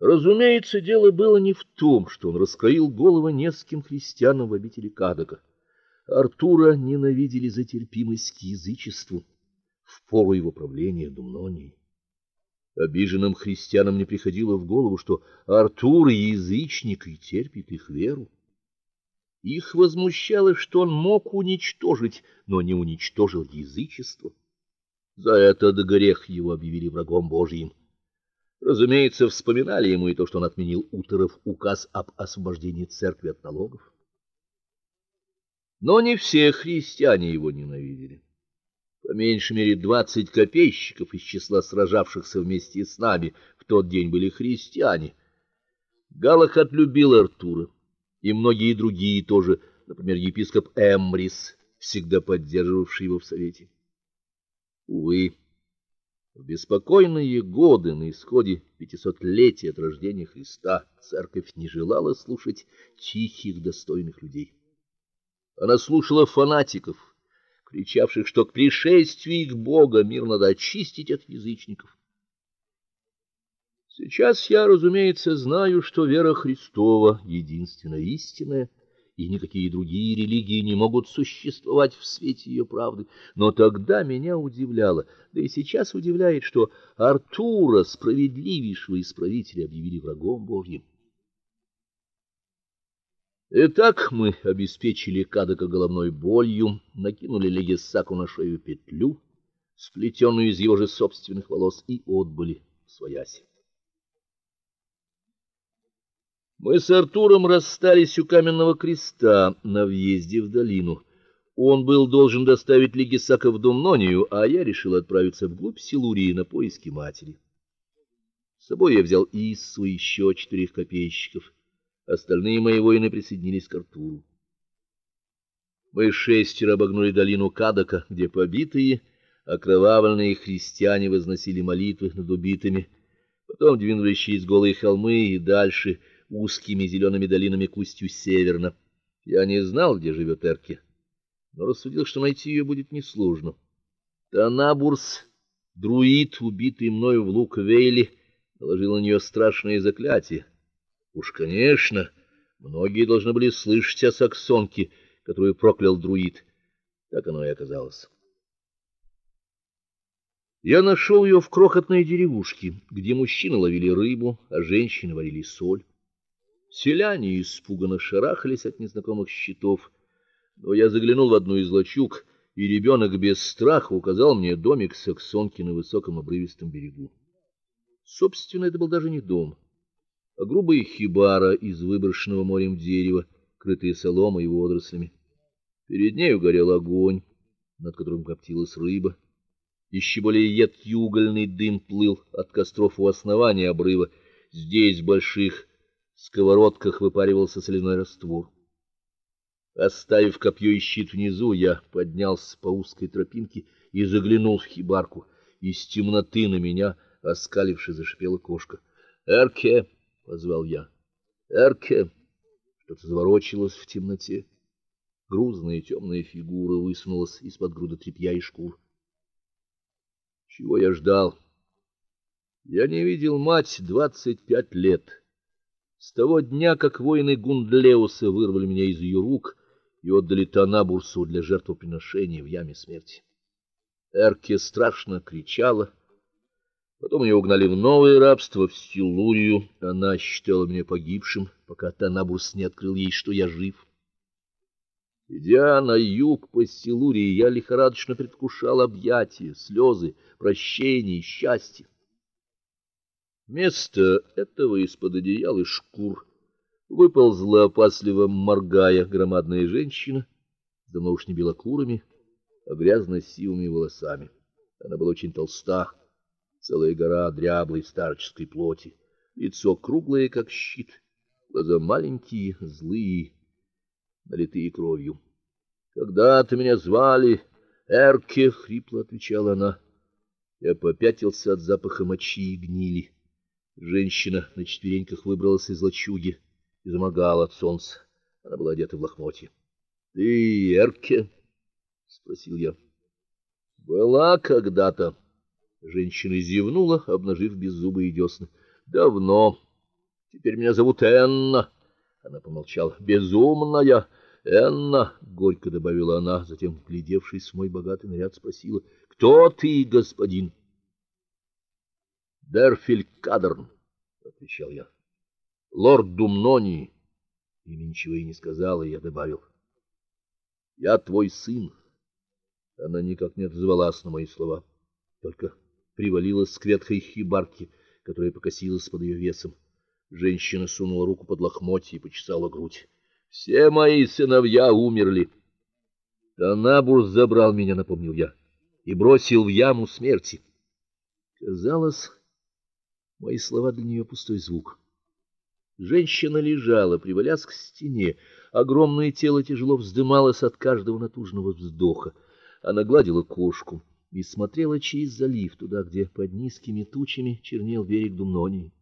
Разумеется, дело было не в том, что он раскроил головы нескольким христианам в обители Кадока. Артура ненавидели за терпимость к язычеству в пору его правления Думнонии. Обиженным христианам не приходило в голову, что Артур язычник и терпит их веру. Их возмущало, что он мог уничтожить, но не уничтожил язычество. За этот грех его объявили врагом Божьим. Разумеется, вспоминали ему и то, что он отменил Утеров указ об освобождении церкви от налогов. Но не все христиане его ненавидели. По меньшей мере двадцать копейщиков из числа сражавшихся вместе с нами в тот день были христиане. Галахад любил Артура, и многие другие тоже, например, епископ Эмрис, всегда поддерживавший его в совете. Увы, в беспокойные годы на исходе пятисотлетия от рождения Христа церковь не желала слушать тихих, достойных людей. Она слушала фанатиков, кричавших, что к пришествию их Бога мир надо очистить от язычников. Сейчас я, разумеется, знаю, что вера Христова единственная истинная и никакие другие религии не могут существовать в свете ее правды. Но тогда меня удивляло, да и сейчас удивляет, что Артура, справедливейшего исправителя, объявили врагом Божьим. Итак, мы обеспечили Кадока головной болью, накинули Легесаку на шею петлю, сплетенную из его же собственных волос, и отбыли в свояси. Мы с Артуром расстались у каменного креста на въезде в долину. Он был должен доставить Легисака в Думнонию, а я решил отправиться вглубь Силурии на поиски матери. С собой я взял Иссу и еще четырех копейщиков. Остальные мои воины присоединились к Артуру. Мы шестеро обогнули долину Кадака, где побитые, окровавленные христиане возносили молитвы над убитыми. Потом двинулись через голые холмы и дальше — узкими зелеными долинами к устью северно. Я не знал, где живет Эрки, но рассудил, что найти ее будет несложно. Танабурс, друид, убитый мною в Лук-Вейле, наложил на нее страшное заклятие. Уж, конечно, многие должны были слышать о саксонке, которую проклял друид. Так оно и оказалось. Я нашел ее в крохотной деревушке, где мужчины ловили рыбу, а женщины варили соль. Селяне испуганно шарахались от незнакомых щитов, но я заглянул в одну из лачуг, и ребенок без страха указал мне домик саксонки на высоком обрывистом берегу. Собственно, это был даже не дом, а грубая хибара из выброшенного морем дерева, крытая соломой и водорослями. Перед нею горел огонь, над которым коптилась рыба. Еще более едкий угольный дым плыл от костров у основания обрыва. Здесь больших сковородках выпаривался соляной раствор. Оставив копье и щит внизу, я поднялся по узкой тропинке и заглянул в хибарку. Из темноты на меня, оскалившись, зашипела кошка. "Эрке!" позвал я. "Эрке!" Что-то заворочилось в темноте. Грузная темная фигура высунулась из-под груды тряпья и шкур. Чего я ждал? Я не видел мать двадцать пять лет. С того дня, как воины Гундлеуса вырвали меня из ее рук и отдали Танабурсу для жертвоприношения в яме смерти. Эрке страшно кричала. Потом ее угнали в новое рабство в Силурию. Она считала меня погибшим, пока Танабурс не открыл ей, что я жив. Идя на юг по Силурии, я лихорадочно предвкушал объятия, слезы, прощение и счастье. Вместо этого из-под одеял и шкур выползла опасливо моргая громадная женщина, давно уж не белокурыми, а грязно-сивыми волосами. Она была очень толста, целая гора дряблой старческой плоти, лицо круглое, как щит, глаза маленькие, злые, налитые кровью. Когда-то меня звали Эрке, хрипло отвечала она. Я попятился от запаха мочи и гнили. Женщина на четвереньках выбралась из лачуги и заморгала от солнца. Она была одета в лохмотья. "Ты Эрке?" спросил я. "Была когда-то". Женщина зевнула, обнажив беззубые десны. "Давно. Теперь меня зовут Энна. Она помолчала. Безумная Энна, горько добавила она, затем, глядевшись в мой богатый наряд, спросила: "Кто ты, господин?" "Дерфиль Кадерн", отвечал я. "Лорд Думнони". И ничего и не сказала, я добавил: "Я твой сын". Она никак не отозвалась на мои слова, только привалилась к ветхой хибарке, которая покосилась под ее весом. Женщина сунула руку под лохмотье и почесала грудь. Все мои сыновья умерли. Танабур забрал меня, напомнил я, и бросил в яму смерти. Казалось, мои слова для нее пустой звук. Женщина лежала, привалясь к стене, огромное тело тяжело вздымалось от каждого натужного вздоха. Она гладила кошку и смотрела через залив туда, где под низкими тучами чернел берег Думнонии.